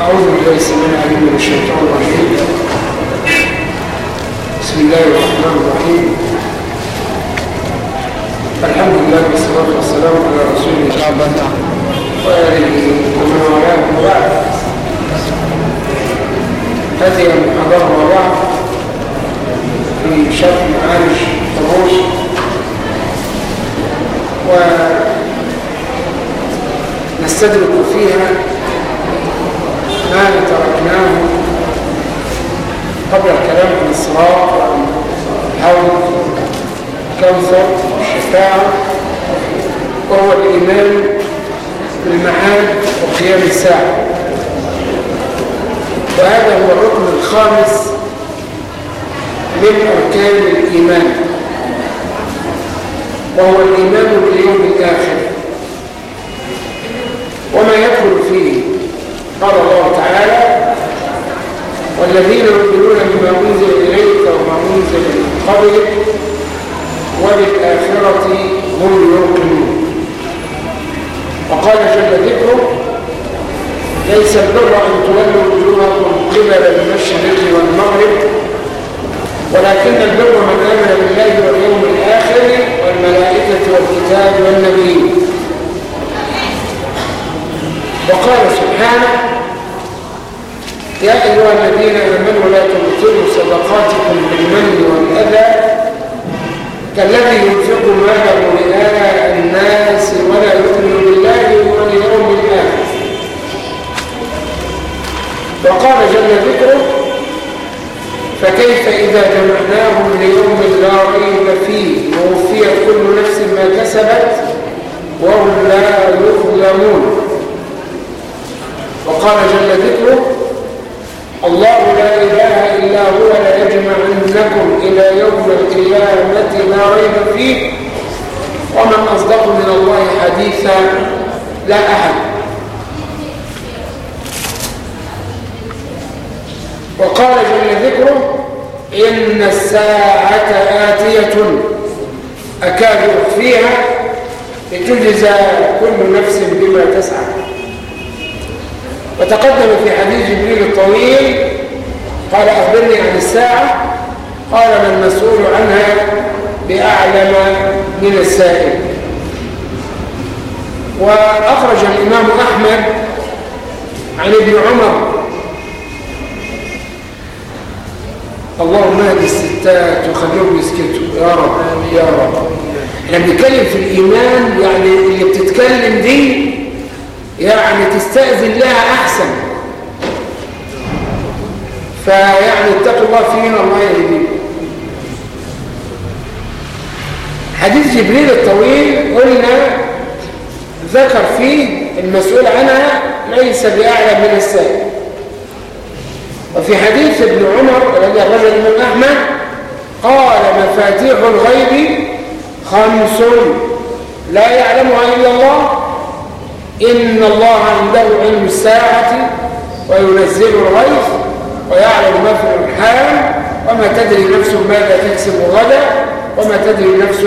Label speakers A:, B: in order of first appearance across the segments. A: أعوذ بالله السميع من الشيطان الرجيم بسم الله الرحمن الرحيم الحمد لله والصلاة والسلام على رسول الله وآله ومن والاه وبعد هذه المحاضرة وبعد في شرح معالج الروس و نستدرك فيها ما تركناه قبل الكلام عن الصراط وعن الحول والكوثر والشفاعة وهو الإيمان بالمعاد وقيام الساعة وهذا هو الركن الخامس من أركان الإيمان وهو الإيمان باليوم الآخر وما يدخل فيه قال الله تعالى والذين يؤمنون بما أنزل إليك وما أنزل من قبلك وبالآخرة هم يؤمنون وقال جل ذكره ليس البر أن تولوا وجوهكم قبل المشرق والمغرب ولكن البر من آمن بالله واليوم الآخر والملائكة والكتاب والنبيين وقال سبحانه يا أيها الذين آمنوا لا تبطلوا صدقاتكم بالمن والأذى كالذي ينفق ماله رئاء الناس ولا يؤمن بالله واليوم الآخر وقال جل ذكره فكيف إذا جمعناهم ليوم لا ريب فيه ووفي كل نفس ما كسبت وهم لا يظلمون وقال جل ذكره الله لا إله إلا هو ليجمعنكم إلى يوم القيامة لا ريب فيه ومن أصدق من الله حديثا لا أحد وقال جل ذكره إن الساعة آتية أكاد أخفيها لتجزى كل نفس بما تسعى وتقدم في حديث جبريل الطويل قال أخبرني عن الساعة قال ما المسؤول عنها بأعلم من السائل وأخرج الإمام أحمد عن ابن عمر اللهم هذه الستات وخليهم يسكتوا يا رب يا رب احنا يعني بنتكلم في الإيمان يعني اللي بتتكلم دي يعني تستأذن لها أحسن فيعني اتقوا الله فينا نعم الله يهديكم حديث جبريل الطويل قلنا ذكر فيه المسؤول عنها ليس بأعلى من السائل وفي حديث ابن عمر الذي أخرجه الإمام أحمد قال مفاتيح الغيب خمس لا يعلمها إلا الله إن الله عنده علم الساعة وينزل الغيث ويعلم ما في الحال وما تدري نفس ماذا تكسب غدا وما تدري نفس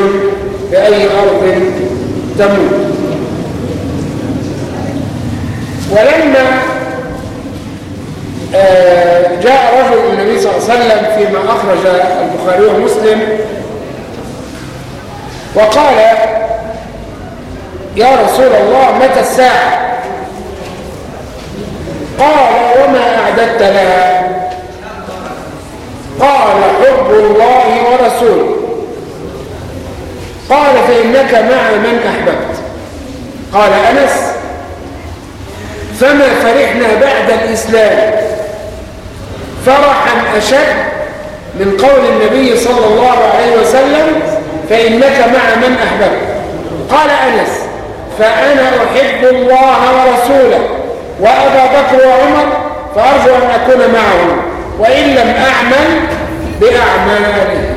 A: بأي أرض تموت ولما آه، جاء رجل النبي صلى الله عليه وسلم فيما أخرج البخاري ومسلم وقال يا رسول الله متى الساعة قال وما أعددت لها قال حب الله ورسوله قال فإنك مع من أحببت قال أنس فما فرحنا بعد الإسلام فرحا أشد من قول النبي صلى الله عليه وسلم فإنك مع من أحببت قال أنس فأنا أحب الله ورسوله وأبا بكر وعمر فأرجو أن أكون معهم وإن لم أعمل بأعمالي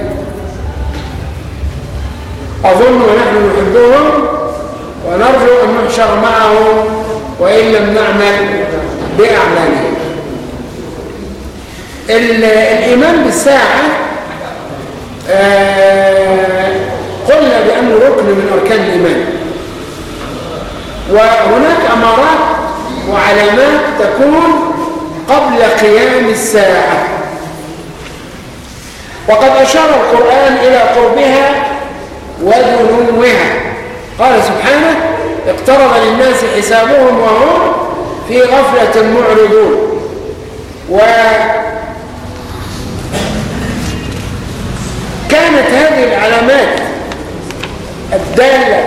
A: أظن ونحن نحبهم ونرجو أن نحشر معهم وإن لم نعمل بأعمالي الإيمان بالساعة آه، قلنا بأنه ركن من أركان الإيمان وهناك أمارات وعلامات تكون قبل قيام الساعة وقد أشار القرآن إلى قربها ودنوها قال سبحانه اقترب للناس حسابهم وهم في غفلة معرضون وكانت هذه العلامات الدالة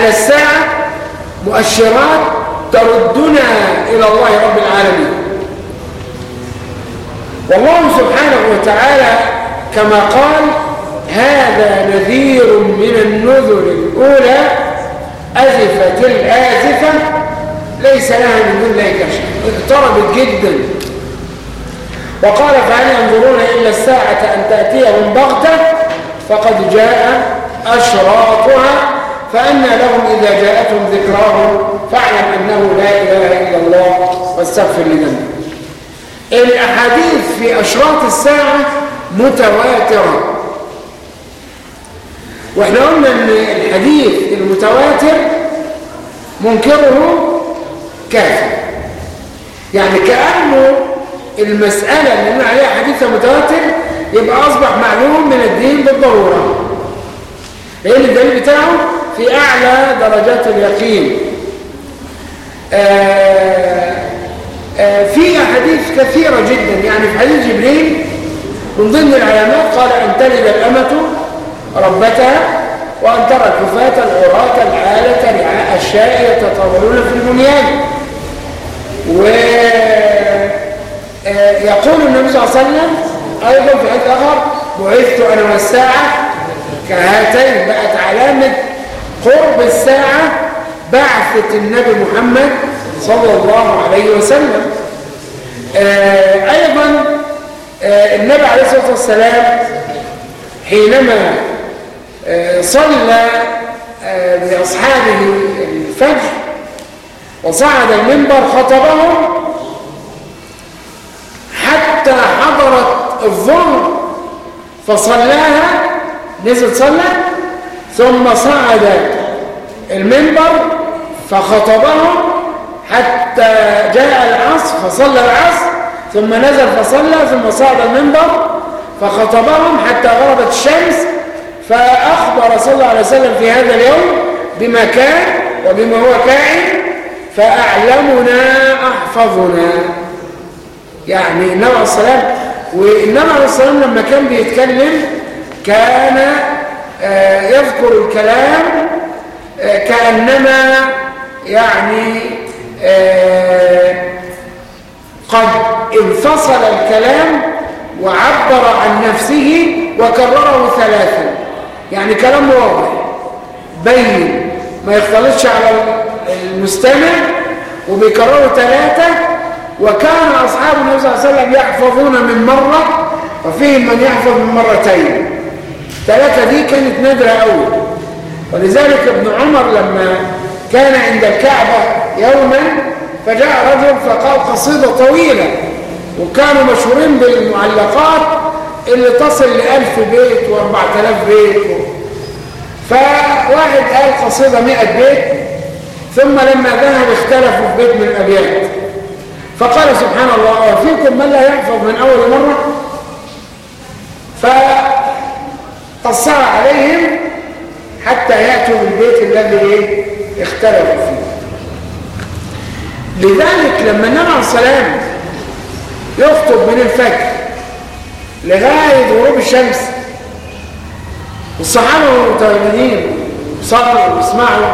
A: على الساعة مؤشرات تردنا إلى الله رب العالمين والله سبحانه وتعالى كما قال هذا نذير من النذر الأولى أزفت الآزفة ليس لها من دون ذلك شيء اقتربت جدا وقال فهل ينظرون إلا الساعة أن تأتيهم بغتة فقد جاء أشراطها فأنى لهم إذا جاءتهم ذكراهم فاعلم أنه لا إله إلا الله واستغفر لذنبك الأحاديث في أشراط الساعة متواترة وإحنا قلنا أن الحديث المتواتر منكره كافر يعني كأنه المسألة اللي قلنا عليها حديث متواتر يبقى أصبح معلوم من الدين بالضرورة إيه الدليل بتاعه في أعلى درجات اليقين آآ آه، آآ آه، في أحاديث كثيرة جدا يعني في حديث جبريل من ضمن العلامات قال أن تلد الأمة ربتها وأن ترى الحفاة العراة العالة رعاء الشاء يتطاولون في البنيان ويقول آه، النبي صلى الله عليه وسلم أيضا في حديث آخر بعثت أنا والساعة كهاتين بقت علامة قرب الساعة بعثة النبي محمد صلى الله عليه وسلم آه أيضا آه النبي عليه الصلاة والسلام حينما آه صلى آه، لأصحابه الفجر وصعد المنبر خطبهم حتى حضرت الظهر فصلاها نزل صلى ثم صعد المنبر فخطبهم
B: حتى
A: جاء العصر فصلى العصر ثم نزل فصلى ثم صعد المنبر فخطبهم حتى غربت الشمس فأخبر صلى الله عليه وسلم في هذا اليوم بما كان وبما هو كائن فأعلمنا أحفظنا يعني النبي عليه الصلاة والسلام والنبي عليه الصلاة والسلام لما كان بيتكلم كان آه، يذكر الكلام آه، كأنما يعني آه، قد انفصل الكلام وعبر عن نفسه وكرره ثلاثا يعني كلام واضح بين ما يختلطش على المستمع وبيكرره ثلاثة وكان أصحاب النبي صلى الله عليه وسلم يحفظون من مرة وفيهم من يحفظ من مرتين الثلاثة دي كانت نادرة قوي ولذلك ابن عمر لما كان عند الكعبة يوما فجاء رجل فقال قصيدة طويلة وكانوا مشهورين بالمعلقات اللي تصل لألف بيت و آلاف بيت فواحد قال قصيدة مئة بيت ثم لما ذهب اختلفوا في بيت من الأبيات فقال سبحان الله وفيكم من لا يحفظ من أول مرة قصر عليهم حتى يأتوا بالبيت الذي ايه اختلفوا فيه لذلك لما نرى سلام يخطب من الفجر لغاية غروب الشمس والصحابة متواجدين صبروا واسمعوا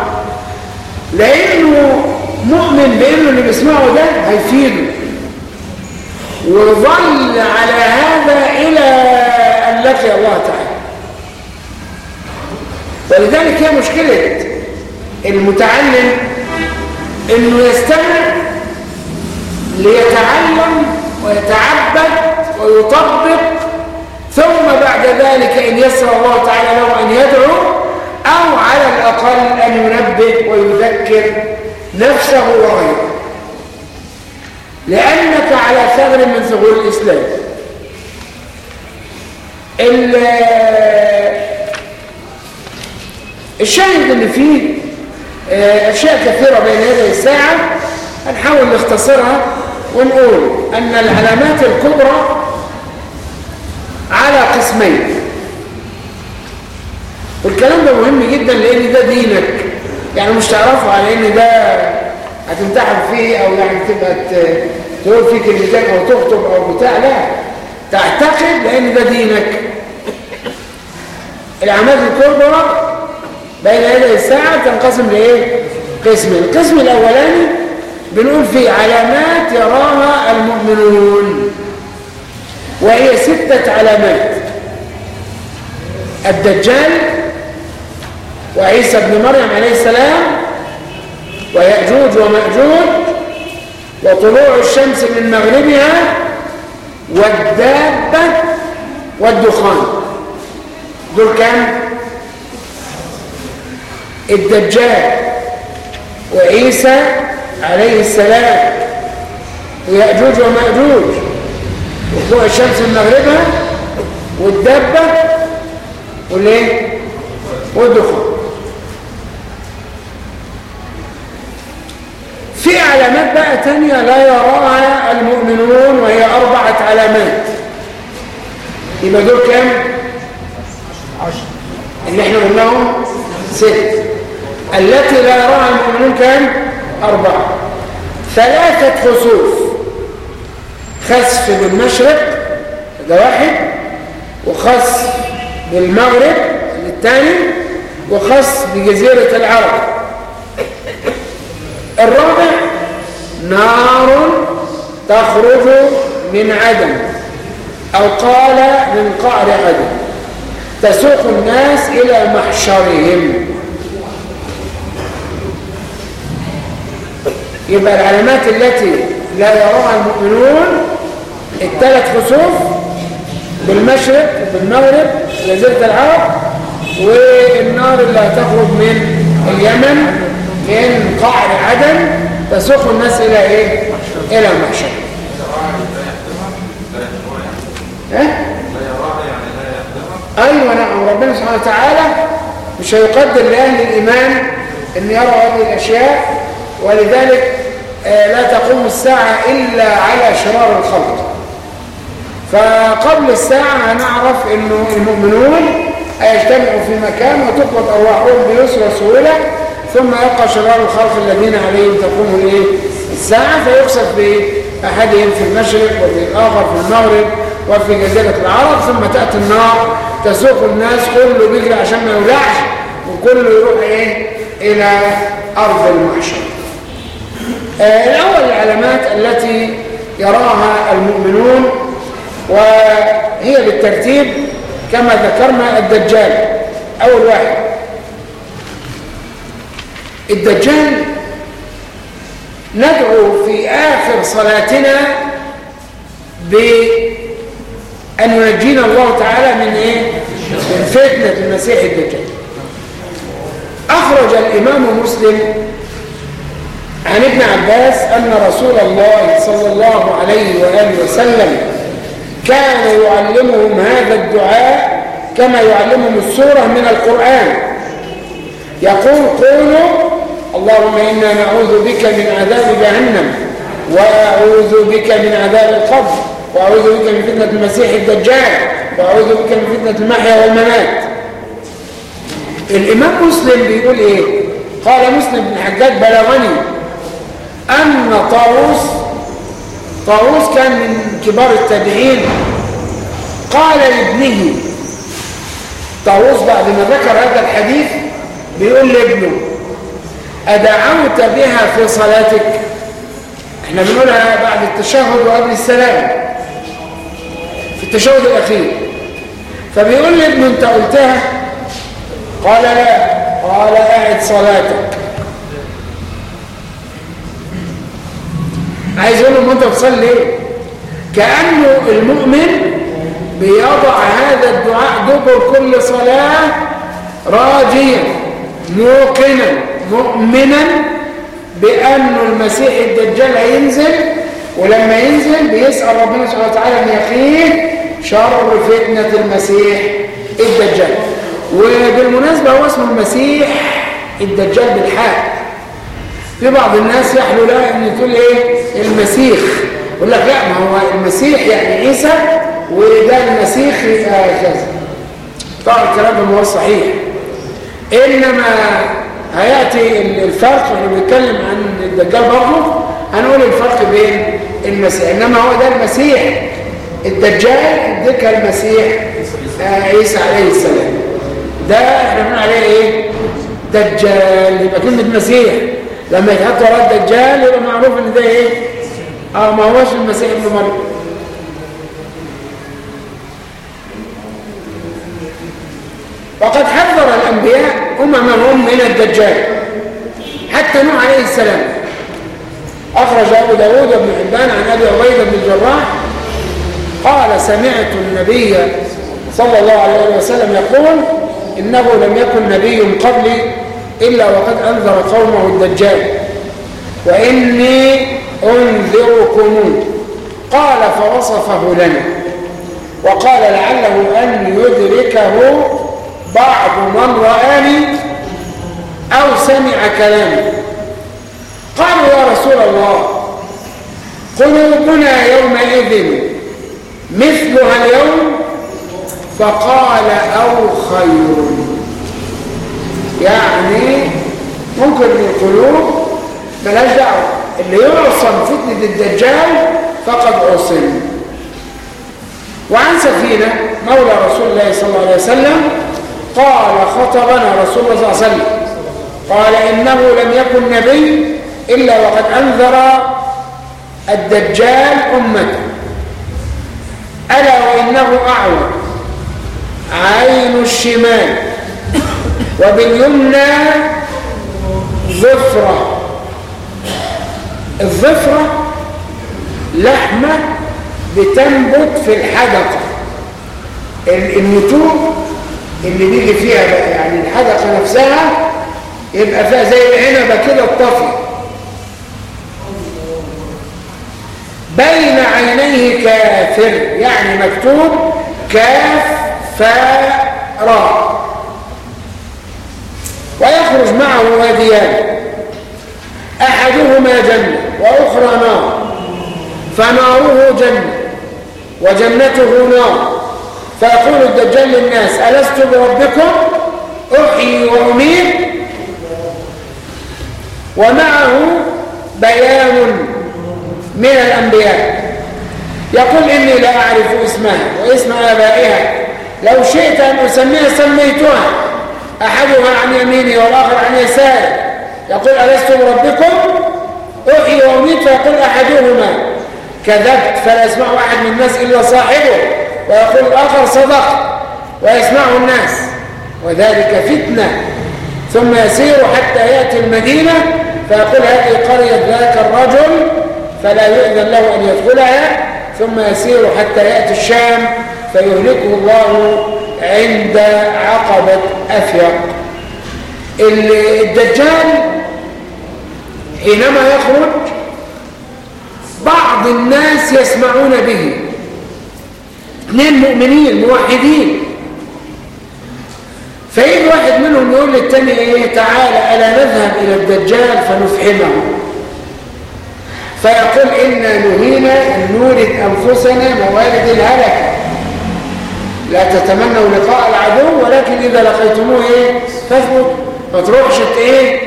A: لأنه مؤمن بأنه اللي بيسمعه ده هيفيده وظل على هذا إلى أن لقي الله تعالى ولذلك هي مشكلة المتعلم انه يستمع ليتعلم
B: ويتعبد
A: ويطبق ثم بعد ذلك ان يسر الله تعالى له ان يدعو او على الاقل ان ينبه ويذكر نفسه وغيره لانك على ثغر من ثغور الاسلام الشاهد اللي فيه آه، أشياء كثيرة بين هذه الساعة هنحاول نختصرها ونقول أن العلامات الكبرى على قسمين والكلام ده مهم جدا لأن ده دينك يعني مش تعرفه على أن ده هتمتحن فيه أو يعني تبقى تقول فيه كلمتين أو تخطب أو بتاع لا تعتقد لأن ده دينك العلامات الكبرى بين هذه الساعة تنقسم لإيه؟ قسمين القسم الأولاني بنقول فيه علامات يراها المؤمنون وهي ستة علامات الدجال وعيسى بن مريم عليه السلام ويأجوج ومأجوج وطلوع الشمس من مغربها والدابة والدخان دول كام؟ الدجال وعيسى عليه السلام ويأجوج ومأجوج وفوق الشمس من مغربها والدبة والإيه؟ والدخان في علامات بقى تانية لا يراها المؤمنون وهي أربعة علامات يبقى دول كام؟ عشر اللي احنا قلناهم ست التي لا يراها المؤمنون كان أربعة ثلاثة خسوف خسف بالمشرق ده واحد وخسف بالمغرب الثاني وخسف بجزيرة العرب الرابع نار تخرج من عدن أو قال من قعر عدن تسوق الناس إلى محشرهم يبقى العلامات التي لا يراها المؤمنون الثلاث خسوف بالمشرق بالمغرب جزيرة العرب والنار اللي هتخرج من اليمن من قاعد عدن تسوق الناس إلى إيه؟ إلى المحشر إيه؟ أيوة نعم ربنا سبحانه وتعالى مش هيقدر لأهل الإيمان أن يروا هذه الأشياء ولذلك آه، لا تقوم الساعة إلا على شرار الخلق فقبل الساعة هنعرف أنه المؤمنون يجتمعوا في مكان وتقبض أرواحهم بيسر وسهولة ثم يبقى شرار الخلق الذين عليهم تقوم الإيه؟ الساعة فيكسف بأحدهم في المشرق وفي الآخر في المغرب وفي جزيرة العرب ثم تأتي النار تسوق الناس كله بيجري عشان ما يولعش وكله يروح إيه؟ إلى أرض المحشر الأول آه، العلامات التي يراها المؤمنون وهي بالترتيب كما ذكرنا الدجال أول واحد الدجال ندعو في آخر صلاتنا بأن ينجينا الله تعالى من إيه؟ من فتنة المسيح الدجال أخرج الإمام مسلم عن ابن عباس أن رسول الله صلى الله عليه وآله وسلم كان يعلمهم هذا الدعاء كما يعلمهم السورة من القرآن يقول قولوا اللهم إنا نعوذ بك من عذاب جهنم وأعوذ بك من عذاب القبر وأعوذ بك من فتنة المسيح الدجال وأعوذ بك من فتنة المحيا والممات الإمام مسلم بيقول إيه قال مسلم بن حجاج بلغني أن طاووس طاووس كان من كبار التابعين قال لابنه طاووس بعد ما ذكر هذا الحديث بيقول لابنه أدعوت بها في صلاتك احنا بنقولها بعد التشهد وقبل السلام في التشهد الأخير فبيقول لابنه انت قلتها قال لا قال أعد صلاتك عايز يقول له انت بتصلي ليه كأنه المؤمن بيضع هذا الدعاء دبر كل صلاة راجيا موقنا مؤمنا بأن المسيح الدجال هينزل ولما ينزل بيسأل ربنا سبحانه وتعالى أن يقيه شر فتنة المسيح الدجال وبالمناسبة هو اسمه المسيح الدجال بالحق في بعض الناس يحلو لها ان تقول ايه المسيح يقول لك لا ما هو المسيح يعني عيسى وده المسيح يبقى كذا طبعا الكلام ده ما هو صحيح انما هياتي الفرق اللي بيتكلم عن الدجال برضه هنقول الفرق بين المسيح انما هو ده المسيح الدجال اديك المسيح آه، عيسى عليه السلام ده احنا بنقول عليه ايه دجال يبقى كلمه مسيح لما يتحط وراء الدجال يبقى معروف ان ده ايه اه ما هوش المسيح ابن مريم وقد حذر الانبياء اممهم من الدجال حتى نوح عليه السلام اخرج ابو داود بن حبان عن ابي عبيده بن الجراح قال سمعت النبي صلى الله عليه وسلم يقول انه لم يكن نبي قبلي إلا وقد أنذر قومه الدجال وإني أنذركم قال فوصفه لنا وقال لعله أن يدركه بعض من رآني أو سمع كلامي قالوا يا رسول الله قلوبنا يومئذ مثلها اليوم فقال أو خير يعني ممكن القلوب بلاش دعوة اللي يعصم فتنة الدجال فقد عصم وعن سفينة مولى رسول الله صلى الله عليه وسلم قال خطبنا رسول الله صلى الله عليه وسلم قال إنه لم يكن نبي إلا وقد أنذر الدجال أمته ألا وإنه أعور عين الشمال وباليمنى ظفرة الظفرة لحمة بتنبت في الحدقة النتوء اللي بيجي فيها بقى يعني الحدقة نفسها يبقى فيها زي العنبة كده الطفي بين عينيه كافر يعني مكتوب كاف فا ويخرج معه واديان أحدهما جنة وأخرى نار فناره جنة وجنته نار فيقول الدجال للناس ألست بربكم أحيي وأميت ومعه بيان من الأنبياء يقول إني لا أعرف اسمها واسم آبائها لو شئت أن أسميها سميتها أحدها عن يمينه والآخر عن يساره يقول ألست ربكم أحيي وأميت فيقول أحدهما كذبت فلا يسمع أحد من الناس إلا صاحبه ويقول الآخر صدق ويسمعه الناس وذلك فتنة ثم يسير حتى يأتي المدينة فيقول هذه قرية ذاك الرجل فلا يؤذن له أن يدخلها ثم يسير حتى يأتي الشام فيهلكه الله عند عقبة أفيق الدجال حينما يخرج بعض الناس يسمعون به اثنين مؤمنين موحدين فإن واحد منهم يقول للتاني ايه تعالى ألا نذهب إلى الدجال فنفحمه فيقول إنا نهينا أن نولد أنفسنا موارد الهلكة لا تتمنوا لقاء العدو ولكن إذا لقيتموه إيه فاثبت ما تروحش إيه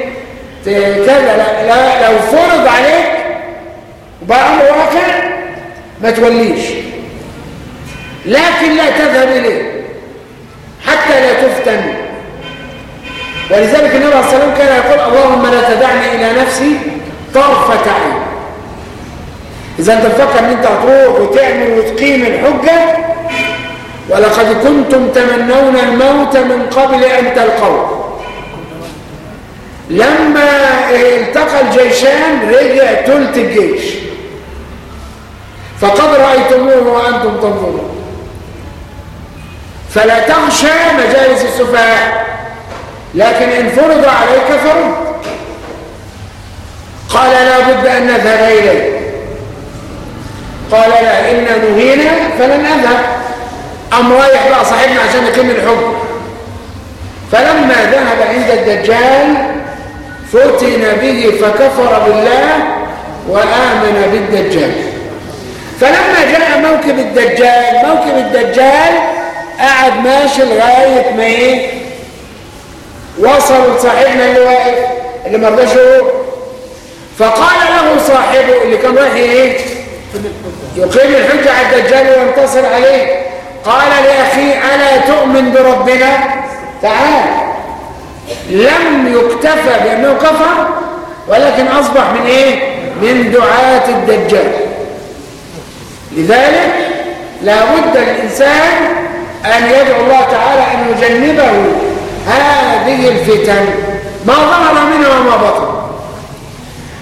A: كذا لا, لا لو فرض عليك وبقى أمر واقع ما توليش لكن لا تذهب إليه حتى لا تفتن ولذلك النبي عليه الصلاة والسلام كان يقول اللهم لا تدعني إلى نفسي طرفة عين إذا أنت مفكر أن أنت هتروح وتعمل وتقيم الحجة ولقد كنتم تمنون الموت من قبل أن تلقوه لما التقى الجيشان رجع تلت الجيش فقد رأيتموه وأنتم تنظرون فلا تخشى مجالس السفهاء لكن إن فرض عليك فرض قال لا بد أن نذهب إليه قال لا إن نهينا فلن أذهب قام رايح بقى صاحبنا عشان يقيم الحب فلما ذهب عند الدجال فتن به فكفر بالله وآمن بالدجال فلما جاء موكب الدجال موكب الدجال قعد ماشي لغاية ما ايه وصل صاحبنا اللي واقف إيه؟ اللي مرضاش يقول فقال له صاحبه اللي كان رايح ايه يقيم الحجة على الدجال وينتصر عليه قال لأخي ألا تؤمن بربنا تعال لم يكتفى بأنه كفر ولكن أصبح من إيه من دعاة الدجال لذلك لابد الإنسان أن يدعو الله تعالى أن يجنبه هذه الفتن ما ظهر منها وما بطن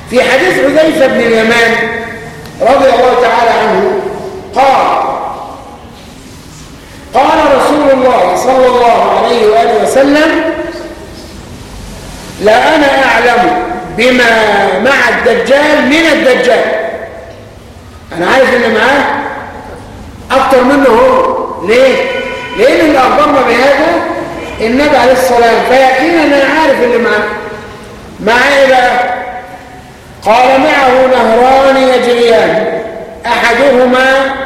A: في حديث حذيفة بن اليمان رضي الله تعالى عنه قال قال رسول الله صلى الله عليه وآله وسلم لا أنا أعلم بما مع الدجال من الدجال أنا عارف اللي معاه أكتر منه هو ليه؟ لأن اللي أخبرنا بهذا النبي عليه الصلاة والسلام فيقينا أنا عارف اللي معاه معاه إيه بقى؟ قال معه نهران يجريان أحدهما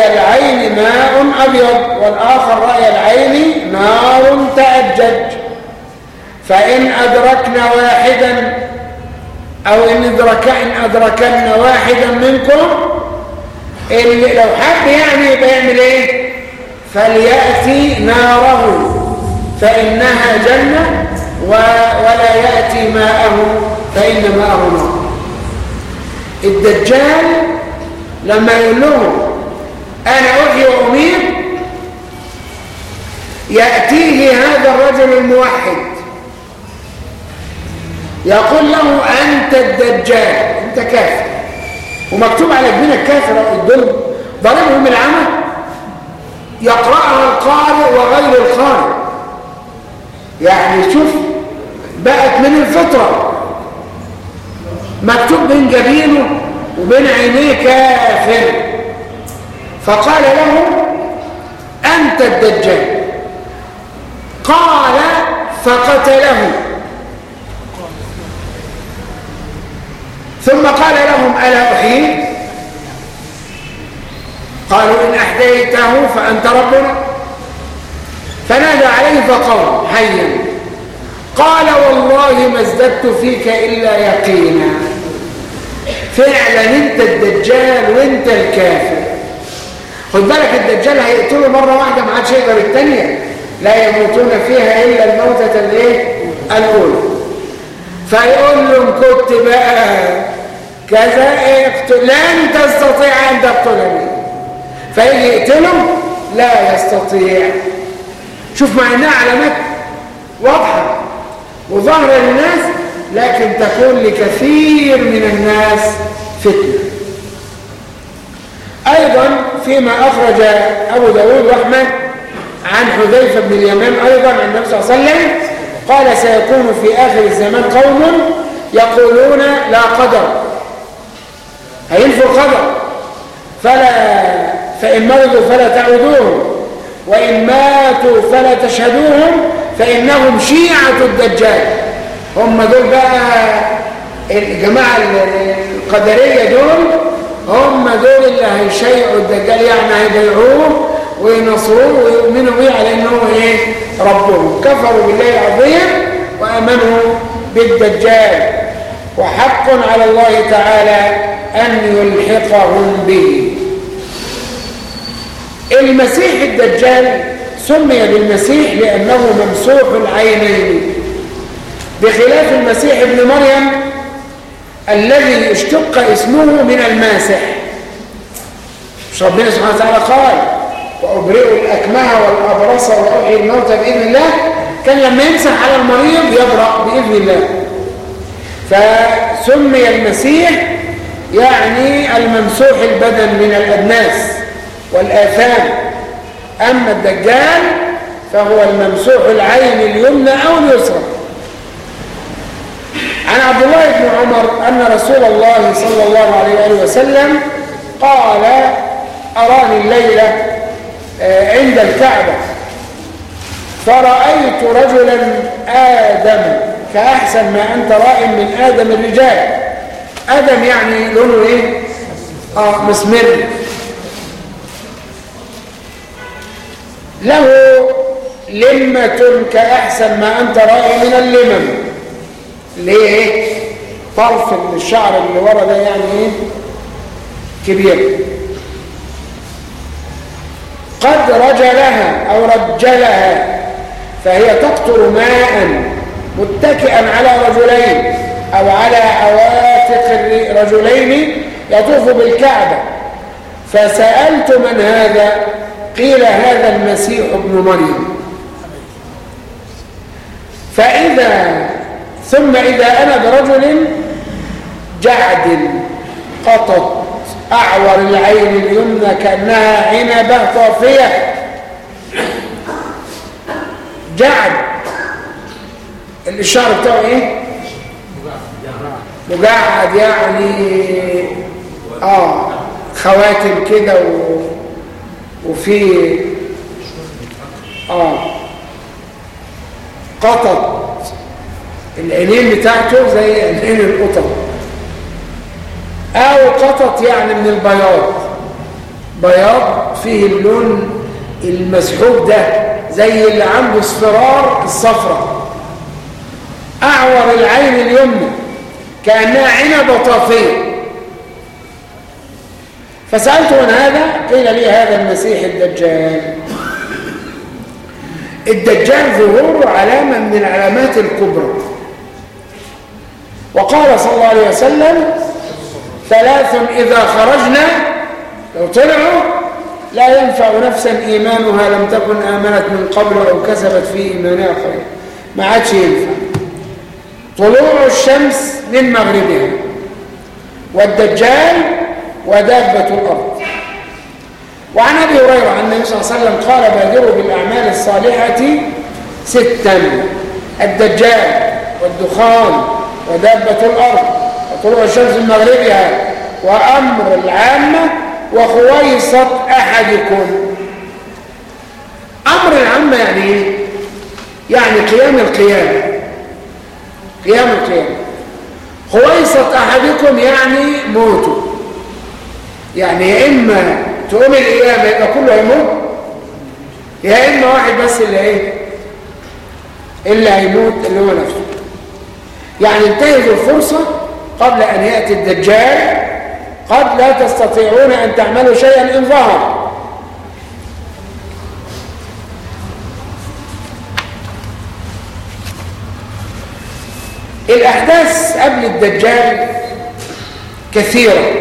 A: العين ماء أبيض والآخر رأي العين نار تأجج فإن أدركنا واحدا أو إن, أدرك إن أدركنا واحدا منكم اللي لو حب يعني يبقى يعمل إيه فليأتي ناره فإنها جنة ولا يأتي ماءه فإن ماءه نار الدجال لما يقول لهم أنا أحيي وأميت يأتيه هذا الرجل الموحد يقول له أنت الدجال أنت كافر ومكتوب على جبينك كافر الظلم ضربهم العمى يقرأها القارئ وغير القارئ يعني شوف بقت من الفطرة مكتوب بين جبينه وبين عينيه كافر فقال له أنت الدجال قال فقتله ثم قال لهم ألا أحيي قالوا إن أحييته فأنت ربنا فنادى عليه فقال هيا قال والله ما ازددت فيك إلا يقينا فعلا انت الدجال وانت الكافر خد بالك الدجال هيقتله مرة واحدة ما عادش يقدر الثانيه لا يموتون فيها إلا الموتة الايه؟ الأولى فيقول لهم كنت بقى كذا اقتل لن تستطيع أن تقتلني فيجي يقتله لا يستطيع شوف مع انها علامات واضحة وظاهرة للناس لكن تكون لكثير من الناس فتنة أيضا فيما أخرج أبو داود وأحمد عن حذيفة بن اليمان أيضا عن النبي صلى الله عليه وسلم قال سيكون في آخر الزمان قوم يقولون لا قدر هينفوا القدر فلا فإن مرضوا فلا تعودوهم وإن ماتوا فلا تشهدوهم فإنهم شيعة الدجال هم دول بقى الجماعة
B: القدرية
A: دول هم دول اللي هيشيعوا الدجال يعني هيبيعوه وينصروه ويؤمنوا بيه على ان هو ايه ربهم كفروا بالله العظيم وامنوا بالدجال وحق على الله تعالى ان يلحقهم به المسيح الدجال سمي بالمسيح لانه ممسوح العينين بخلاف المسيح ابن مريم الذي اشتق اسمه من الماسح مش ربنا سبحانه وتعالى قال وأبرئ الأكمه والأبرص وأحيي الموتى بإذن الله كان لما يمسح على المريض يبرأ بإذن الله فسمي المسيح يعني الممسوح البدن من الأدناس والآثام أما الدجال فهو الممسوح العين اليمنى أو اليسرى عن عبد الله بن عمر أن رسول الله صلى الله عليه وسلم قال أراني الليلة آه، عند الكعبة فرأيت رجلا آدم فأحسن ما أنت رائع من آدم الرجال آدم يعني لونه إيه؟ آه مسمر له لمة كأحسن ما أنت رائع من اللمم ليه طرف الشعر اللي ورا ده يعني ايه كبير قد رجلها او رجلها فهي تقطر ماء متكئا على رجلين او على عواتق رجلين يطوف بالكعبه فسالت من هذا قيل هذا المسيح ابن مريم فاذا ثم إذا أنا برجل جعد قطط أعور العين اليمنى كأنها عنبة طافية جعد الإشارة بتاعه إيه؟ مجعد يعني آه خواتم كده و... وفي آه قطط العينين بتاعته زي عينين القطط او قطط يعني من البياض بياض فيه اللون المسحوب ده زي اللي عنده اصفرار الصفرة اعور العين اليمنى كأنها عين طافية فسألت من هذا قيل لي هذا المسيح الدجال الدجال ظهوره علامة من العلامات الكبرى وقال صلى الله عليه وسلم ثلاث إذا خرجنا لو طلعوا لا ينفع نفسا إيمانها لم تكن آمنت من قبل أو كسبت في إيمانها خير ما عادش ينفع طلوع الشمس من مغربها والدجال ودابة الأرض وعن أبي هريرة عن النبي صلى الله عليه وسلم قال بادروا بالأعمال الصالحة ستا الدجال والدخان ودابة الأرض وطلوع الشمس من مغربها وأمر العامة وخويصة أحدكم أمر العامة يعني إيه؟ يعني قيام القيامة قيام القيامة خويصة أحدكم يعني موته يعني يا إما تقوم القيامة يبقى كله هيموت يا إما واحد بس اللي إيه اللي هيموت اللي هو نفسه يعني انتهزوا الفرصة قبل أن يأتي الدجال قد لا تستطيعون أن تعملوا شيئا إن ظهر الأحداث قبل الدجال كثيرة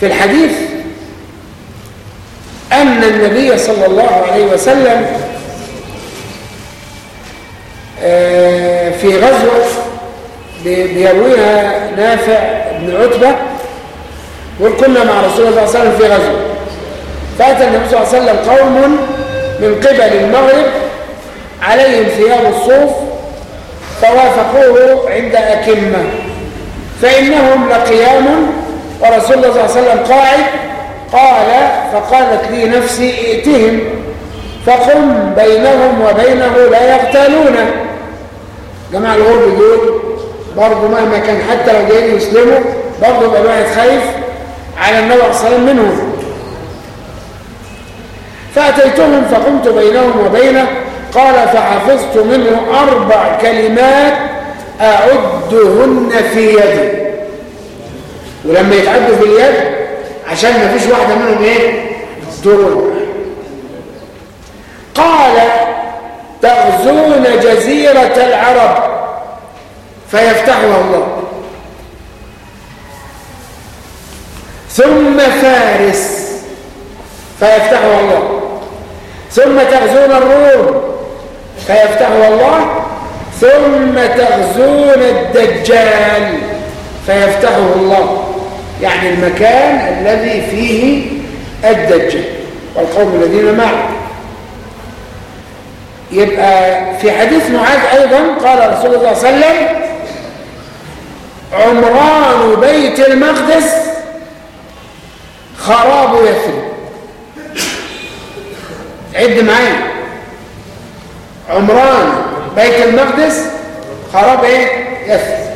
A: في الحديث أن النبي صلى الله عليه وسلم في غزوة بيرويها نافع بن عتبة يقول كنا مع رسول الله صلى الله عليه وسلم في غزوة فأتى النبي صلى الله عليه وسلم قوم من قبل المغرب عليهم ثياب الصوف فوافقوه عند أكمة فإنهم لقيام ورسول الله صلى الله عليه وسلم قاعد قال فقالت لي نفسي ائتهم فقم بينهم وبينه لا يغتالونه جماعة الغرب دول برضه مهما كان حتى لو جايين يسلموا برضه يبقى الواحد خايف على النبي صلى عليه منهم فأتيتهم فقمت بينهم وبينه قال فحفظت منه أربع كلمات أعدهن في يدي ولما يتعدوا في اليد عشان ما فيش واحدة منهم ايه تضرب قال تغزون جزيرة العرب فيفتحها الله ثم فارس فيفتحها الله ثم تغزون الروم فيفتحها الله ثم تغزون الدجال فيفتحه الله يعني المكان الذي فيه الدجال والقوم الذين معه يبقى في حديث معاذ أيضا قال رسول الله صلى الله عليه وسلم عمران بيت المقدس خراب يثرب عد معايا عمران بيت المقدس خراب ايه يثرب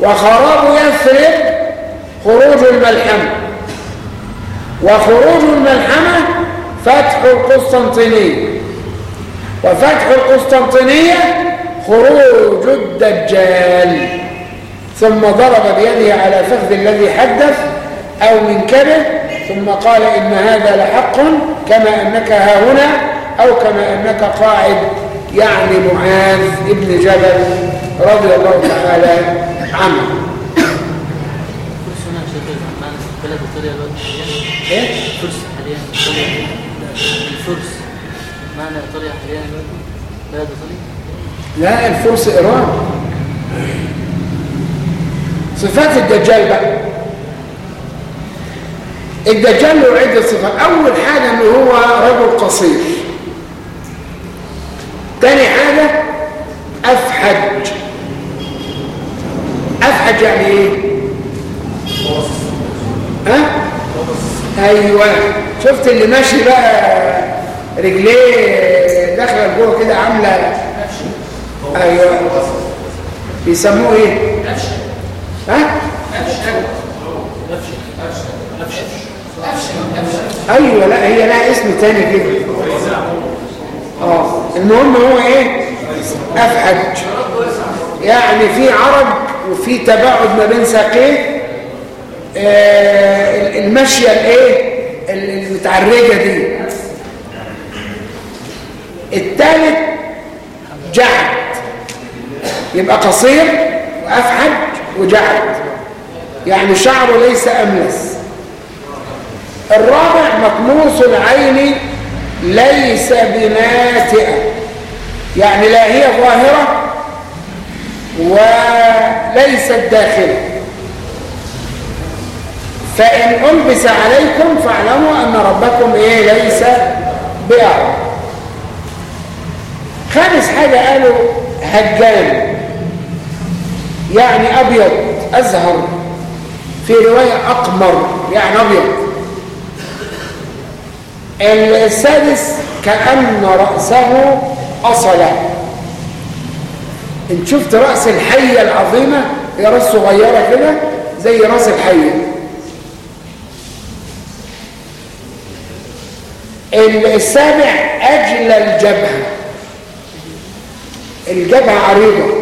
A: وخراب يثرب خروج الملحمة وخروج الملحمة فتح القسطنطينية وفتح القسطنطينية خروج الدجال ثم ضرب بيده على فخذ الذي حدث أو من كبه ثم قال إن هذا لحق كما أنك هنا أو كما أنك قاعد يعني معاذ ابن جبل رضي الله تعالى عنه Yeah. يعني لا الفرس ايران صفات الدجال بقى الدجال له عده صفات اول حاجه ان هو رجل قصير تاني حاجه افحج افحج يعني ايه ها أه؟ ايوه شفت اللي ماشي بقى رجليه داخله لجوه كده عامله ايوه بيسموه ايه نفشه ها نفشه ايوه لا هي لها اسم تاني كده اه المهم هو ايه افحج يعني في عرب وفي تباعد ما بين ساقيه آه المشيه الايه المتعرجه دي الثالث جعد يبقى قصير وأفحج وجعد يعني شعره ليس أملس الرابع مطموس العين ليس بناتئة يعني لا هي ظاهرة وليست داخلة فإن ألبس عليكم فاعلموا أن ربكم إيه ليس بأعلم خامس حاجة قالوا هجان يعني أبيض أزهر في رواية أقمر يعني أبيض السادس كأن رأسه أصلة إن شفت رأس الحية العظيمة هي رأس صغيرة كده زي رأس الحية السابع أجل الجبهة الجبهة عريضة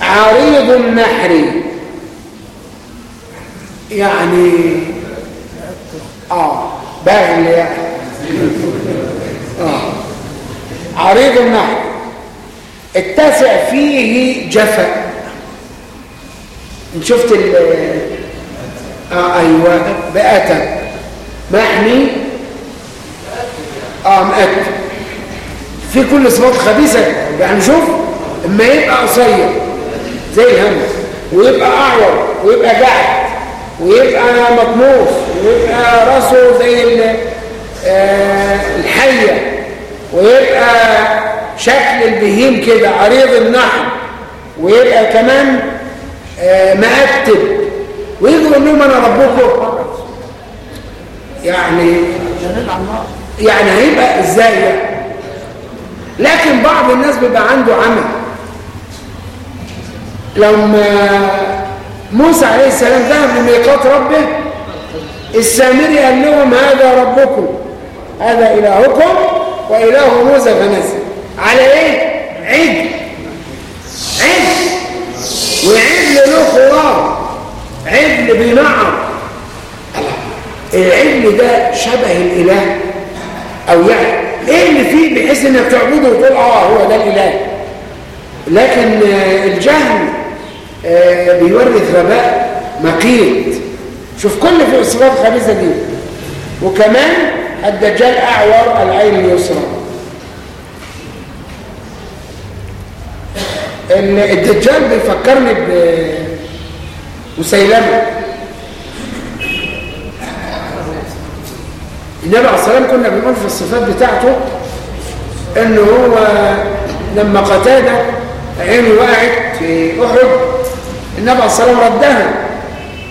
A: عريض النحر يعني اه باهل يعني اه عريض النحر اتسع فيه جفا شفت ال اه ايوه بقتل محمي اه مأتب في كل صفات خبيثة يعني شوف اما يبقى قصير زي الهمس ويبقى اعور ويبقى جعد ويبقى مطموس ويبقى راسه زي آه، الحية ويبقى شكل البهيم كده عريض النحو ويبقى كمان آه، مأكتب ويقولوا لهم انا ربكم يعني يعني هيبقى ازاي الناس بيبقى عنده عمل لما موسى عليه السلام ذهب لميقات ربه السامري قال لهم هذا ربكم هذا إلهكم وإله موسى فنزل على إيه؟ عيد عيد وعيد له خرام بنعم بنعر العجل ده شبه الإله أو يعني ايه اللي فيه بحيث انك تعبده وتقول اه هو ده الاله لكن آه، الجهل آه، بيورث رباء مقيت شوف كل في الصفات الخبيثه دي وكمان الدجال اعور العين اليسرى الدجال بيفكرني بمسيلمه النبي عليه السلام كنا بنقول في الصفات بتاعته ان هو لما قتادة عينه وقعت في أحد النبي عليه السلام ردها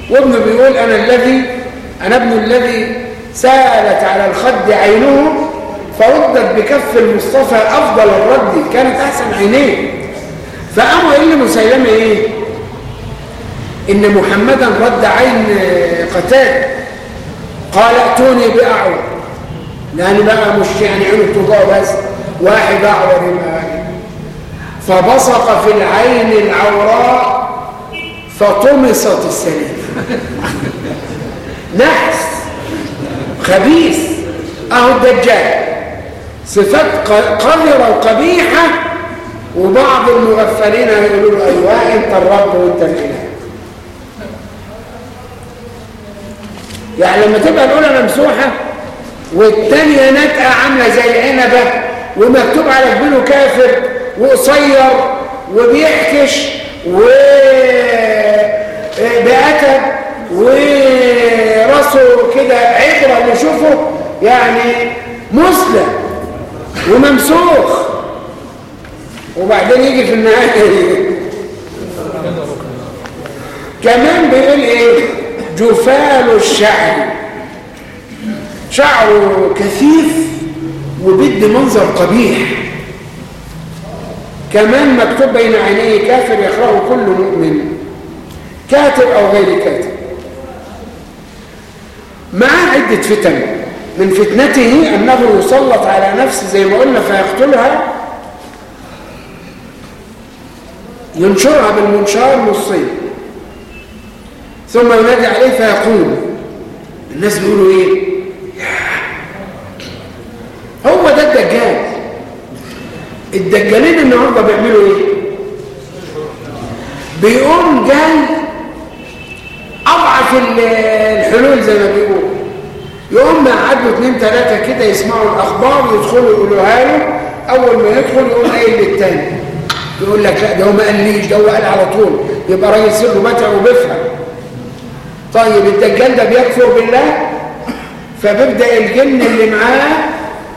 A: وابنه بيقول أنا الذي أنا ابن الذي سالت على الخد عينه فردت بكف المصطفى أفضل الرد كانت أحسن عينيه فقاموا قال لمسيلمة إيه إن محمدا رد عين قتادة قال ائتوني بأعور لأن بقى مش يعني عين التضاء بس واحد أعور المعاني فبصق في العين العوراء فطمست السليم نحس خبيث أهو الدجال صفات قذرة وقبيحة وبعض المغفلين يقولوا أيوة أنت الرب وأنت الإله يعني لما تبقى الأولى ممسوحة والثانية ناتئه عاملة زي عنبة ومكتوب على جبينه كافر وقصير وبيحكش وبأتب وراسه كده عبرة اللي يشوفه يعني مسلم وممسوخ وبعدين يجي في النهاية كمان بيقول ايه جفال الشعر شعره كثيف وبدي منظر قبيح كمان مكتوب بين عينيه كافر يقرأه كل مؤمن كاتب أو غير كاتب مع عدة فتن من فتنته أنه يسلط على نفسه زي ما قلنا فيقتلها ينشرها بالمنشار نصين ثم ينادي عليه فيقول الناس بيقولوا ايه هو ده الدجال الدجالين النهارده بيعملوا ايه بيقوم جاي اضعف الحلول زي ما بيقولوا يقوم قعدوا اثنين ثلاثة كده يسمعوا الاخبار يدخلوا يقولوها له اول ما يدخل يقوم قايل للتاني يقول لك لا ده هو ما قاليش ده هو قال على طول يبقى راجل سره متع وبيفهم طيب الدجال ده بيكفر بالله فبيبدأ الجن اللي معاه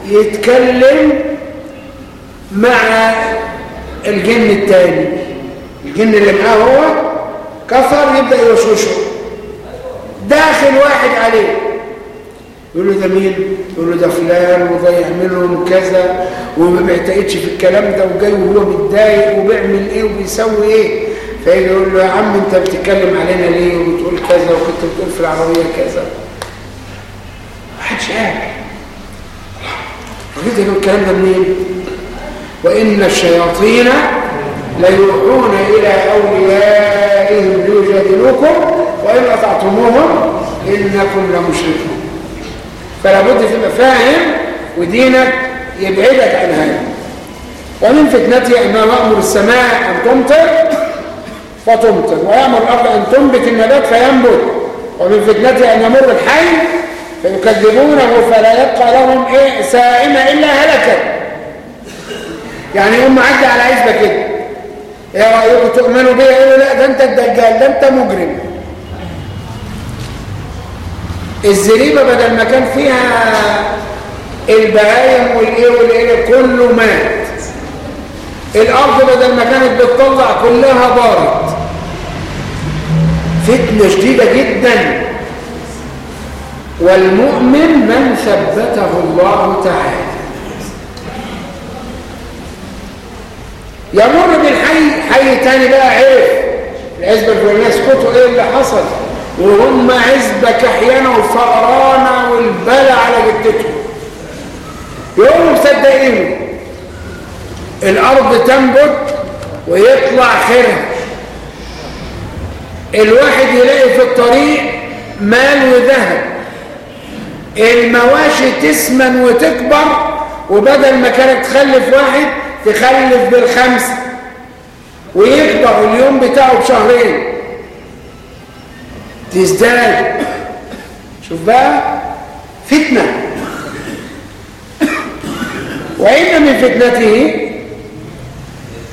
A: يتكلم مع الجن التاني الجن اللي معاه هو كفر يبدأ يوشوشه داخل واحد عليه يقول له ده مين؟ يقول له ده فلان وضيع منهم كذا وما بيعتقدش في الكلام ده وجاي وهو متضايق وبيعمل ايه وبيسوي ايه فيجي يقول له يا عم انت بتتكلم علينا ليه وبتقول كذا وكنت بتقول في العربية كذا محدش قال رجيت له الكلام ده منين وإن الشياطين ليوحون إلى أوليائهم ليجادلوكم وإن أطعتموهم إنكم لمشركون فلا بد تبقى فاهم ودينك يبعدك عن هذا ومن فتنتي أن أمر السماء أن تمطر فتمطر ويأمر الأرض أن تنبت النبات فينبت ومن فتنته أن يمر الحي فيكذبونه فلا يبقى لهم إيه سائمة إلا هلكت يعني يقوم عدى على عزبة كده يا إيه رأيكم تؤمنوا بيه يقولوا لا ده أنت الدجال ده أنت مجرم الزريبة بدل ما كان فيها البهايم والإيه والإيه كله مات الأرض بدل ما كانت بتطلع كلها بارد فتنة شديدة جدا والمؤمن من ثبته الله تعالى يمر بالحي حي تاني بقى عيب العزبة الفلانية اسكتوا ايه اللي حصل وهم عزبة كحيانة وفقرانة والبلع على جدتهم يقولوا مصدقين الارض تنبت ويطلع خيرها الواحد يلاقي في الطريق مال وذهب المواشي تسمن وتكبر وبدل ما كانت تخلف واحد تخلف بالخمسة ويكبر اليوم بتاعه بشهرين تزداد شوف بقى فتنة وإن من فتنته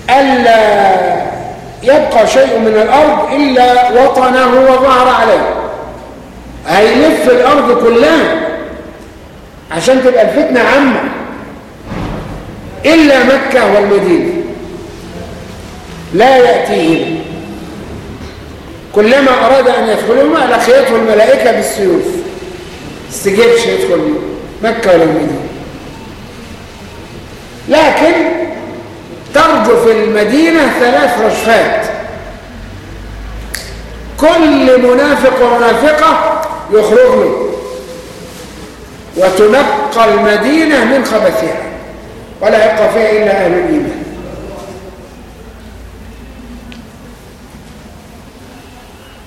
A: ألا يبقى شيء من الأرض إلا وطنه وظهر عليه هيلف الأرض كلها عشان تبقى الفتنة عامة إلا مكة والمدينة لا يأتيهما كلما أراد أن يدخلهما لقيته الملائكة بالسيوف استجابش يدخل مكة والمدينة لكن ترجف المدينة ثلاث رشفات كل منافق ومنافقة يخرج له وتنقى المدينة من خبثها ولا يبقى فيها إلا أهل الإيمان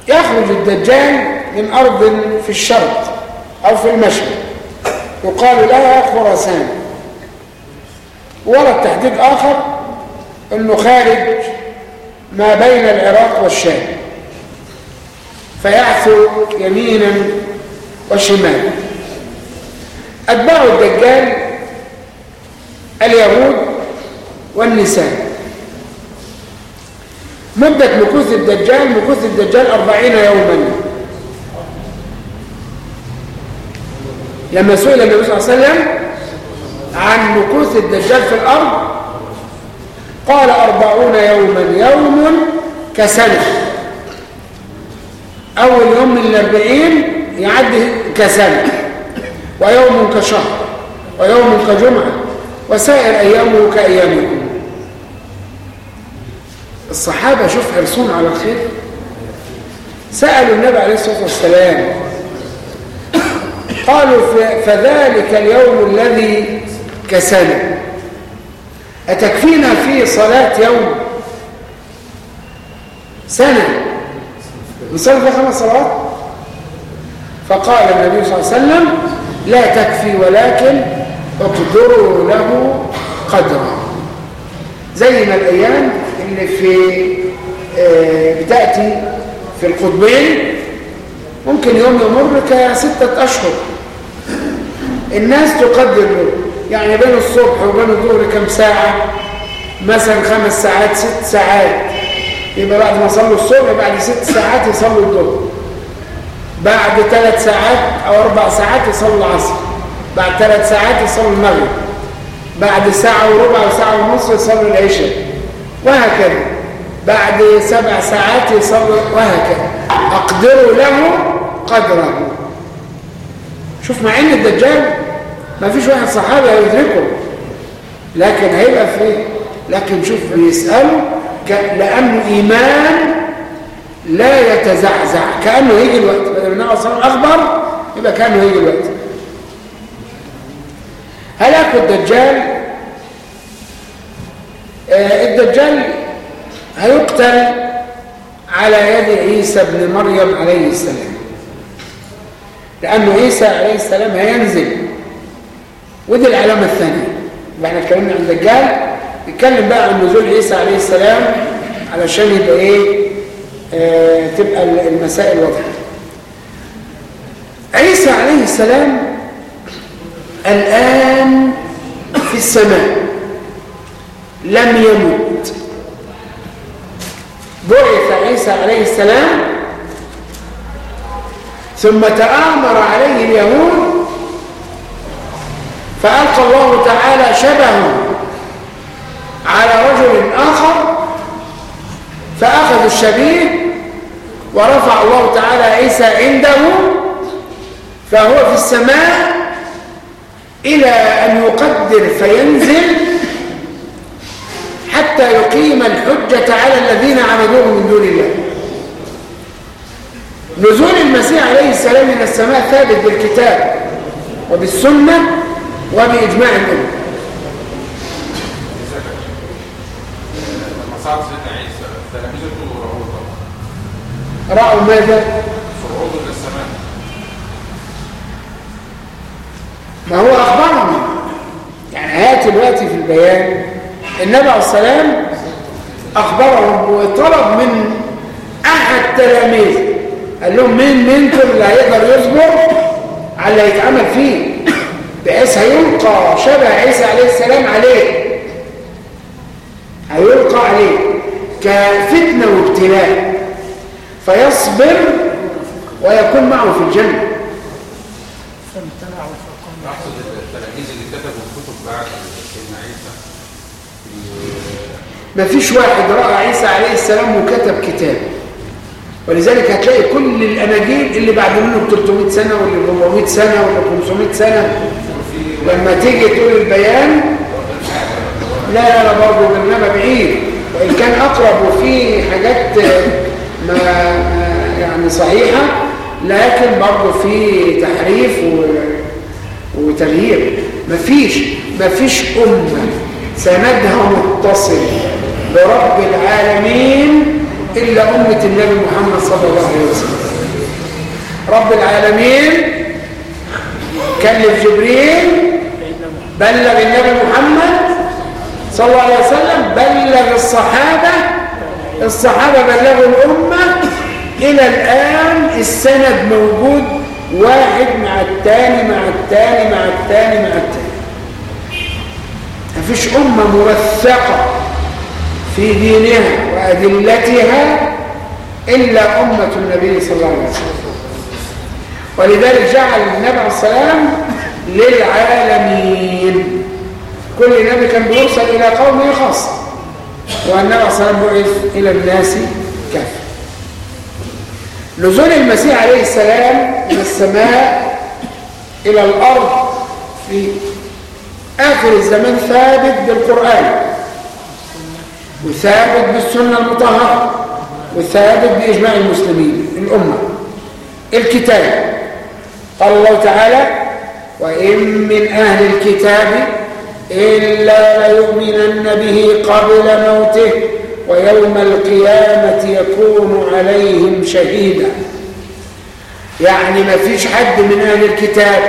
A: يخرج الدجال من أرض في الشرق أو في المشرق يقال لها خراسان ورد تحديد آخر أنه خارج ما بين العراق والشام فيعثو يمينا وشمالا اتباع الدجال اليهود والنساء مدة مكوث الدجال مكوث الدجال أربعين يوما لما سئل النبي صلى الله عليه وسلم عن مكوث الدجال في الأرض قال أربعون يوما يوم كسنة أول يوم من الأربعين يعد كسنة ويوم كشهر ويوم كجمعة وسائر أيامه كأيامكم الصحابة شوف حرصون على الخير سألوا النبي عليه الصلاة والسلام قالوا فذلك اليوم الذي كسنه أتكفينا في صلاة يوم سنة نصلي في خمس صلوات فقال النبي صلى الله عليه وسلم لا تكفي ولكن اقدروا له قدرا زي ما الأيام اللي في آه، بتأتي في القطبين ممكن يوم يمر كستة أشهر الناس تقدر له يعني بين الصبح وبين الظهر كم ساعة مثلا خمس ساعات ست ساعات يبقى بعد ما صلوا الصبح بعد ست ساعات يصلوا الظهر بعد ثلاث ساعات أو أربع ساعات يصلوا العصر بعد ثلاث ساعات يصلوا المغرب بعد ساعة وربع وساعة ونص يصلوا العشاء وهكذا بعد سبع ساعات يصلوا وهكذا أقدروا له قدره شوف مع ان الدجال ما فيش واحد صحابي هيدركه لكن هيبقى في لكن شوف بيسأله لأنه إيمان لا يتزعزع كأنه هيجي الوقت بدل النبي أصلا أخبر يبقى كأنه هيجي الوقت هلاك الدجال آه، الدجال هيقتل على يد عيسى بن مريم عليه السلام لأنه عيسى عليه السلام هينزل ودي العلامة الثانية اللي احنا اتكلمنا عن الدجال نتكلم بقى عن نزول عيسى عليه السلام علشان يبقى ايه آه تبقى المسائل واضحة عيسى عليه السلام الآن في السماء لم يمت بعث عيسى عليه السلام ثم تآمر عليه اليهود فألقى الله تعالى شبهه على رجل آخر فأخذ الشبيه ورفع الله تعالى عيسى عنده فهو في السماء إلى أن يقدر فينزل حتى يقيم الحجة على الذين عبدوه من دون الله نزول المسيح عليه السلام من السماء ثابت بالكتاب وبالسنة وبإجماع
B: الأمة سيدنا عيسى تلاميذه
A: رأوا رأوا ماذا؟
B: صعوده إلى السماء
A: ما هو أخبرهم يعني هات دلوقتي في البيان النبي عليه السلام أخبرهم وطلب من أحد تلاميذه قال لهم مين منكم اللي هيقدر يصبر على اللي هيتعمل فيه بحيث هيلقى شبه عيسى عليه السلام عليه هيلقى عليه كفتنة وابتلاء فيصبر ويكون معه في الجنة
B: التلاميذ اللي كتبوا الكتب بعد سيدنا عيسى ما فيش واحد رأى
A: عيسى عليه السلام وكتب كتاب ولذلك هتلاقي كل الأناجيل اللي بعد منه ب 300 سنة واللي ب 400 سنة واللي ب 500 سنة لما تيجي تقول البيان لا لا برضه برنامج بعيد وإن كان أقرب وفيه حاجات ما يعني صحيحة لكن برضه فيه تحريف وتغيير مفيش مفيش أمة سندها متصل برب العالمين إلا أمة النبي محمد صلى الله عليه وسلم رب العالمين كلف جبريل بلغ النبي محمد صلى الله عليه وسلم بلغ الصحابة الصحابة بلغوا الأمة إلى الآن السند موجود واحد مع التاني مع التاني مع التاني مع التاني مفيش أمة مرثقة في دينها وأدلتها إلا أمة النبي صلى الله عليه وسلم ولذلك جعل النبي عليه السلام للعالمين كل نبي كان بيرسل إلى قومه خاصة وأنه صلى الله عليه وسلم إلى الناس كافة نزول المسيح عليه السلام من السماء إلى الأرض في آخر الزمان ثابت بالقرآن وثابت بالسنة المطهرة وثابت بإجماع المسلمين الأمة الكتاب قال الله تعالى وإن من أهل الكتاب إلا ليؤمنن به قبل موته ويوم القيامة يكون عليهم شهيدا يعني ما فيش حد من أهل الكتاب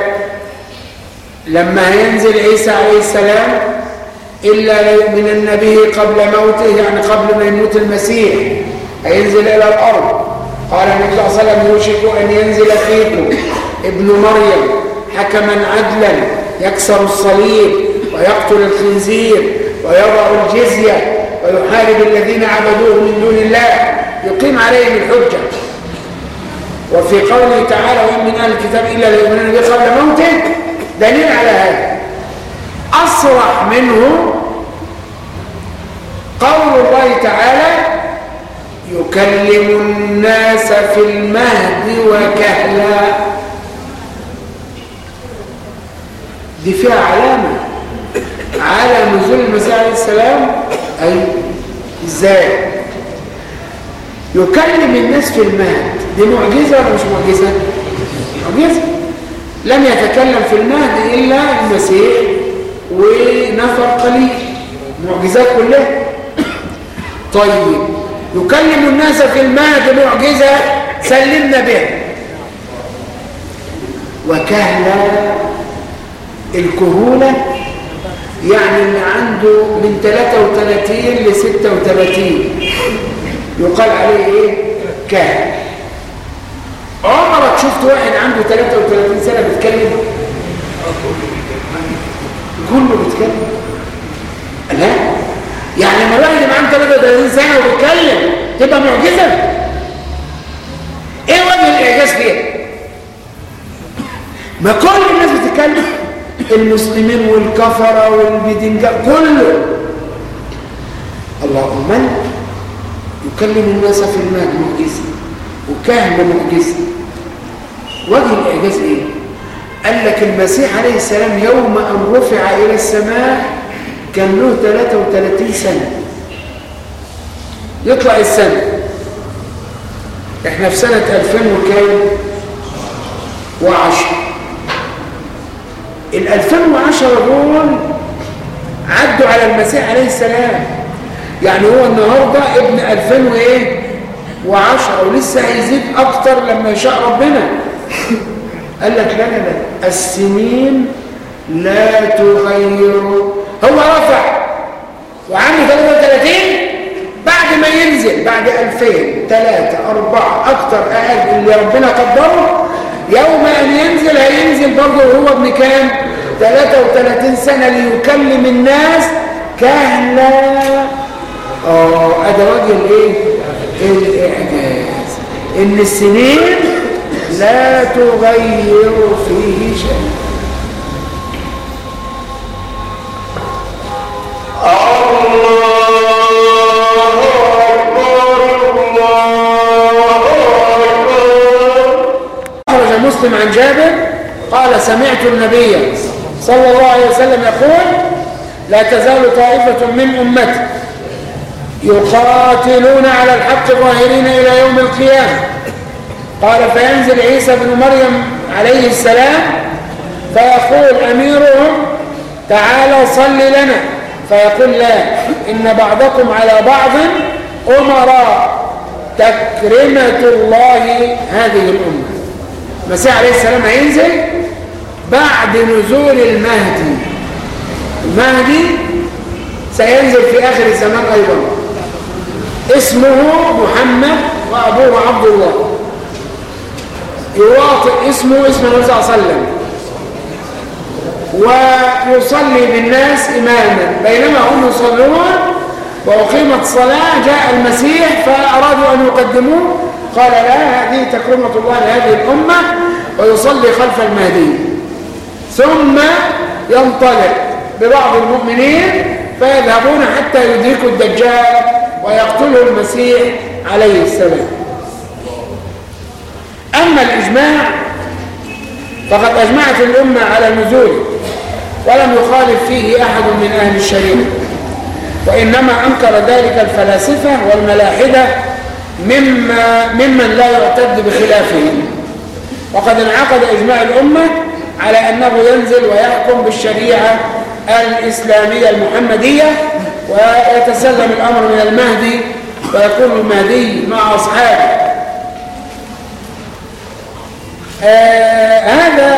A: لما هينزل عيسى عليه السلام إلا ليؤمنن به قبل موته يعني قبل ما يموت المسيح هينزل إلى الأرض قال النبي صلى الله عليه وسلم يوشك أن ينزل فيكم ابن مريم حكما عدلا يكسر الصليب ويقتل الخنزير ويضع الجزية ويحارب الذين عبدوه من دون الله يقيم عليهم الحجة وفي قوله تعالى وإن من أهل الكتاب إلا ليؤمنون به قبل موتك دليل على هذا أصرح منه قول الله تعالى يكلم الناس في المهد وكهلا دي فيها علامة على نزول المسيح عليه السلام أي إزاي يكلم الناس في المهد دي معجزة ولا مش معجزة معجزة لم يتكلم في المهد إلا المسيح ونفر قليل معجزات كلها طيب يكلم الناس في المهد معجزة سلمنا بها وكهلا الكورونا يعني ان عنده من 33 ل 36 يقال عليه ايه كاهن عمرك شفت واحد عنده 33 سنه بيتكلم كله بيتكلم لا يعني لما الواحد اللي معاه 33 سنه وبيتكلم تبقى معجزه ايه وجه الاعجاز فيها ما كل الناس بتتكلم المسلمين والكفرة والبدنجة كله الله من يكلم الناس في الماء معجزة وكهنة معجزة وجه الإعجاز إيه؟ قال لك المسيح عليه السلام يوم أن رفع إلى السماء كان له 33 سنة يطلع السنة احنا في سنة 2000 وكان وعشر ال 2010 دول عدوا على المسيح عليه السلام يعني هو النهاردة ابن 2000 وايه وعشرة ولسه هيزيد اكتر لما يشاء ربنا قال لك لا لا لا السنين لا تغير هو رفع وعمل 33 بعد ما ينزل بعد 2000 3 4 اكتر اقل اللي ربنا قدره يوم أن ينزل هينزل برضه وهو ابن كام 33 سنة ليكلم الناس كهلا اه ده راجل إيه؟, ايه الاعجاز ان السنين لا تغير فيه شيء الله مسلم عن جابر قال سمعت النبي صلى الله عليه وسلم يقول لا تزال طائفة من أمتي يقاتلون على الحق ظاهرين إلى يوم القيامة قال فينزل عيسى بن مريم عليه السلام فيقول أميرهم تعالى صل لنا فيقول لا إن بعضكم على بعض أمراء تكرمة الله هذه الأمة المسيح عليه السلام هينزل بعد نزول المهدي المهدي سينزل في آخر الزمان أيضا اسمه محمد وأبوه عبد الله يواطئ اسمه اسم النبي صلى الله عليه وسلم ويصلي بالناس إماما بينما هم يصلون وأقيمت صلاة جاء المسيح فأرادوا أن يقدموه قال لا هذه تكرمة الله لهذه الأمة ويصلي خلف المهدي ثم ينطلق ببعض المؤمنين فيذهبون حتى يدركوا الدجال ويقتله المسيح عليه السلام أما الإجماع فقد أجمعت الأمة على نزوله ولم يخالف فيه أحد من أهل الشريعة وإنما أنكر ذلك الفلاسفة والملاحدة مما ممن لا يعتد بخلافهم وقد انعقد إجماع الأمة على أنه ينزل ويحكم بالشريعة الإسلامية المحمدية ويتسلم الأمر من المهدي ويكون المهدي مع أصحابه آه هذا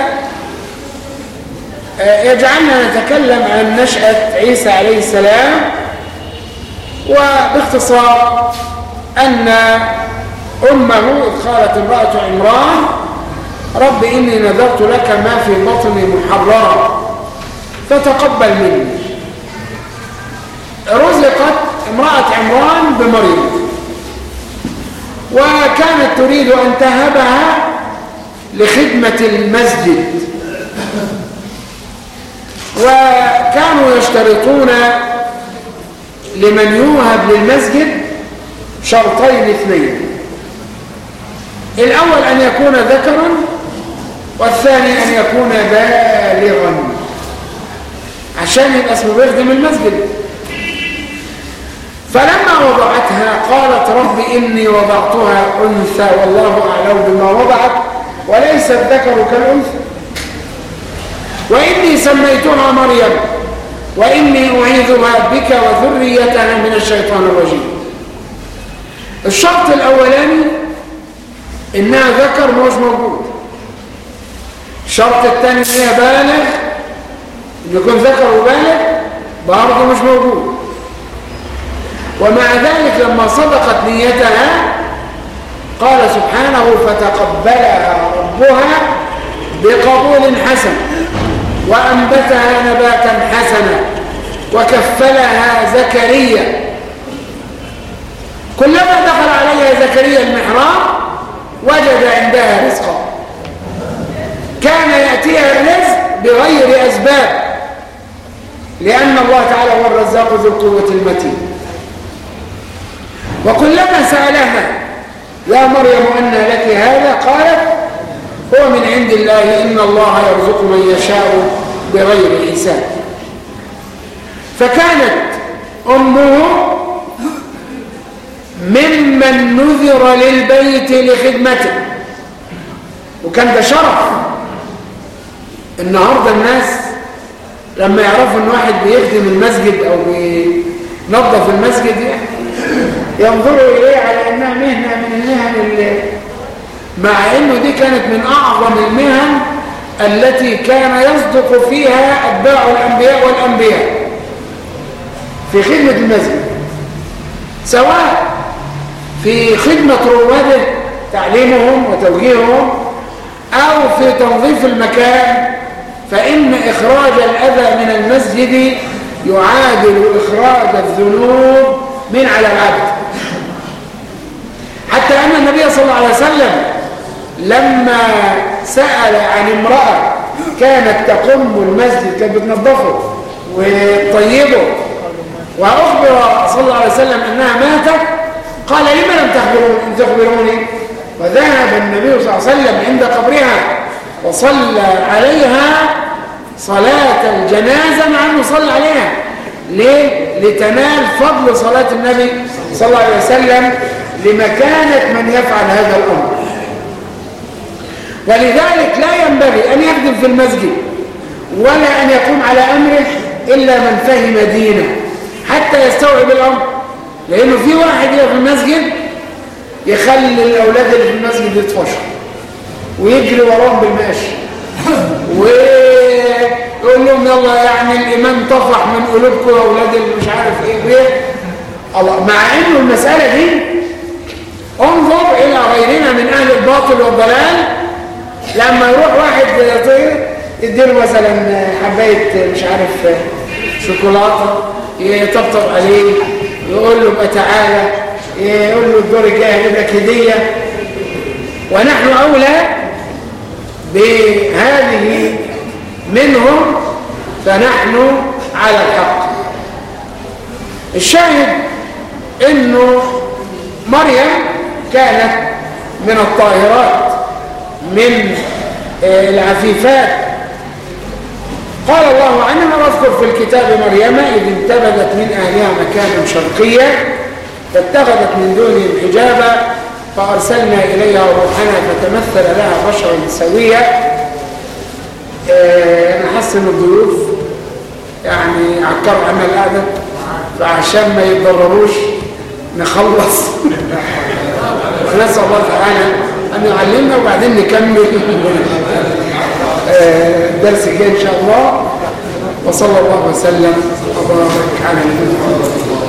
A: آه يجعلنا نتكلم عن نشأة عيسى عليه السلام وباختصار أن أمه إذ قالت امرأة عمران رب إني نذرت لك ما في بطني محررا فتقبل مني رزقت امرأة عمران بمريض وكانت تريد أن تهبها لخدمة المسجد وكانوا يشترطون لمن يوهب للمسجد شرطين اثنين الأول أن يكون ذكرا والثاني أن يكون بالغا عشان يبقى اسمه بيخدم المسجد فلما وضعتها قالت رب إني وضعتها أنثى والله أعلم بما وضعت وليس الذكر كالأنثى وإني سميتها مريم وإني أعيذها بك وذريتها من الشيطان الرجيم الشرط الأولاني إنها ذكر ما موجود الشرط الثاني إنها بالغ إن يكون ذكر وبالغ برضه مش موجود ومع ذلك لما صدقت نيتها قال سبحانه فتقبلها ربها بقبول حسن وأنبتها نباتا حسنا وكفلها زكريا كلما دخل عليها زكريا المحراب وجد عندها رزقا كان يأتيها الرزق بغير أسباب لأن الله تعالى هو الرزاق ذو القوة المتين وكلما سألها يا مريم أن لك هذا قالت هو من عند الله إن الله يرزق من يشاء بغير حساب فكانت أمه ممن نذر للبيت لخدمته وكان ده شرف النهاردة الناس لما يعرفوا ان واحد بيخدم المسجد او بينظف المسجد ينظروا اليه على انها مهنة من المهن اللي مع انه دي كانت من اعظم المهن التي كان يصدق فيها اتباع الانبياء والانبياء في خدمة المسجد سواء في خدمة رواده تعليمهم وتوجيههم أو في تنظيف المكان فإن إخراج الأذى من المسجد يعادل إخراج الذنوب من على العبد حتى أن النبي صلى الله عليه وسلم لما سأل عن امرأة كانت تقم المسجد كانت بتنظفه وطيبه وأخبر صلى الله عليه وسلم أنها ماتت قال لما لم تخبروني فذهب النبي صلى الله عليه وسلم عند قبرها وصلى عليها صلاة الجنازة مع أنه صلى عليها ليه؟ لتنال فضل صلاة النبي صلى الله عليه وسلم لمكانة من يفعل هذا الأمر ولذلك لا ينبغي أن يخدم في المسجد ولا أن يقوم على أمره إلا من فهم دينه حتى يستوعب الأمر لأنه في واحد يبقى في المسجد يخلي الأولاد اللي في المسجد يتفشوا ويجري وراهم بالماشي ويقول لهم يلا يعني الإمام طفح من قلوبكم يا أولاد اللي مش عارف إيه وإيه الله مع إنه المسألة دي انظر إلى غيرنا من أهل الباطل والضلال لما يروح واحد طير يديله مثلا حباية مش عارف شوكولاتة يطبطب عليه يقول له تعالى إيه، يقول له الدور الجاي لك هديه ونحن اولى بهذه منهم فنحن على الحق الشاهد انه مريم كانت من الطاهرات من إيه، العفيفات قال الله عنها واذكر في الكتاب مريم إذ انتبذت من أهلها مكانا شرقيا فاتخذت من دونهم حجابا فأرسلنا إليها روحنا فتمثل لها بشرا سويا آه، أنا حاسس إن الضيوف يعني عكر عمل قاعده فعشان ما يتضرروش نخلص نسأل الله تعالى أن يعلمنا وبعدين نكمل الدرس الجاي ان شاء الله وصلى الله وسلم وبارك على نبينا محمد